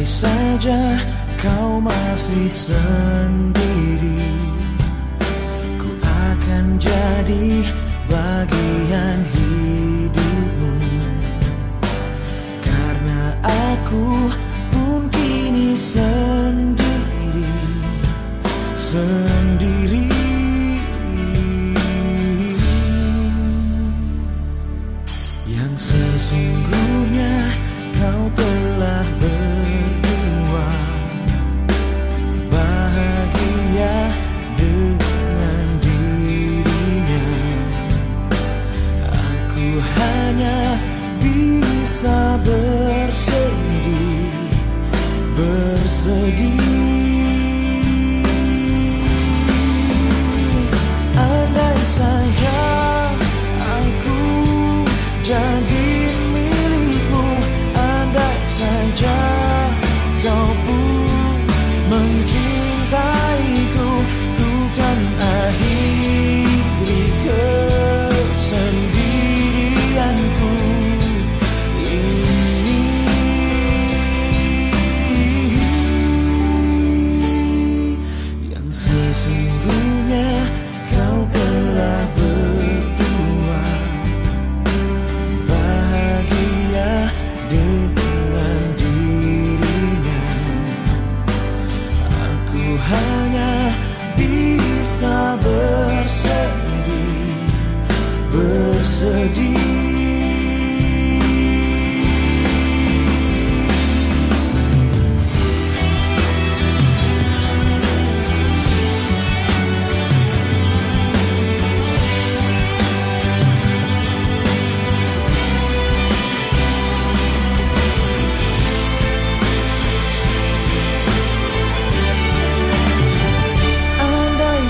saja kau masih sendiri Ku akan jadi bagian hidupmu. Karena aku pun kini sendiri Sendiri. Yang sesungguhnya jadi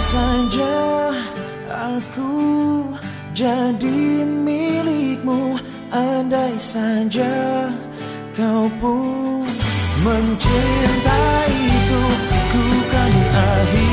saja aku jadi milikmu. Andai saja kau pun mencintaiku Ku kan akhiri ke